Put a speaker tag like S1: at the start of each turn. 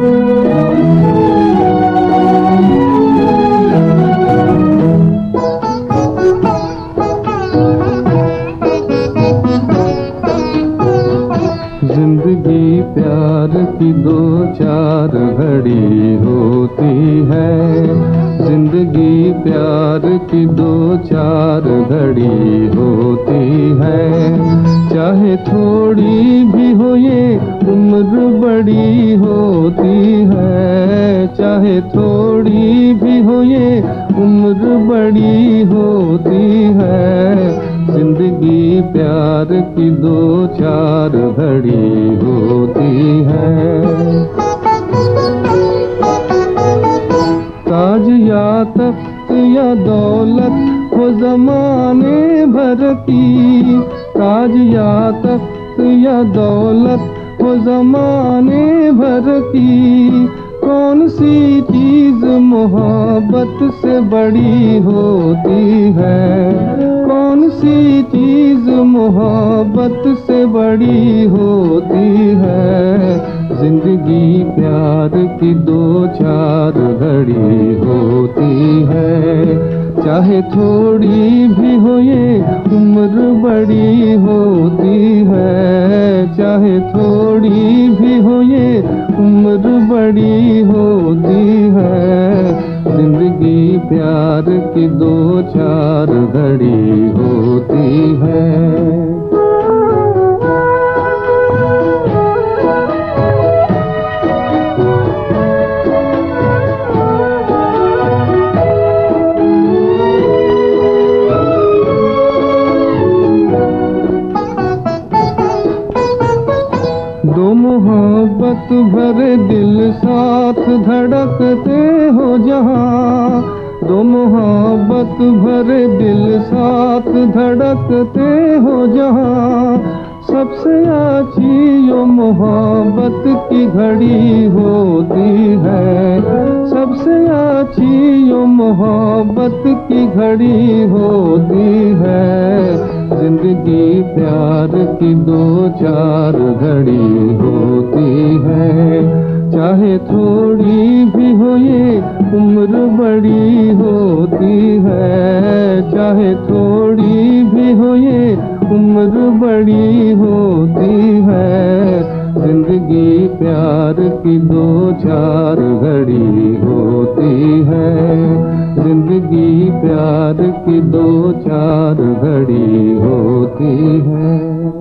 S1: ज़िंदगी प्यार की दो चार घड़ी होती है। ज़िंदगी प्यार की दो चार घड़ी होती है। चाहे थोड़ी भी हो ये उम्र बड़ी है थोड़ी भी हो ये उम्र बड़ी होती है। ज़िंदगी प्यार की दो चार घड़ी होती है। ताज या तख्त या दौलत वो जमाने भर की। ताज या तख्त या दौलत वो जमाने भर की। कौन सी चीज़ मोहब्बत से बड़ी होती है? कौन सी चीज़ मोहब्बत से बड़ी होती है? ज़िंदगी प्यार की दो चार घड़ी होती है। चाहे थोड़ी भी हो ये उम्र बड़ी होती है, चाहे थोड़ी भी ज़िंदगी प्यार की दो चार घड़ी होती है। मोहब्बत भरे दिल साथ धड़कते हो जहाँ। दो मोहब्बत भरे दिल साथ धड़कते हो जहाँ। सबसे अच्छी यो मोहब्बत की घड़ी होती है। सबसे अच्छी यो मोहब्बत की घड़ी होती है। ज़िंदगी प्यार की दो चार घड़ी होती है। चाहे थोड़ी भी हो ये उम्र बड़ी होती है, चाहे थोड़ी भी हो ये उम्र बड़ी होती है। ज़िंदगी प्यार की दो चार घड़ी होती है। ज़िंदगी प्यार की दो चार घड़ी होती है।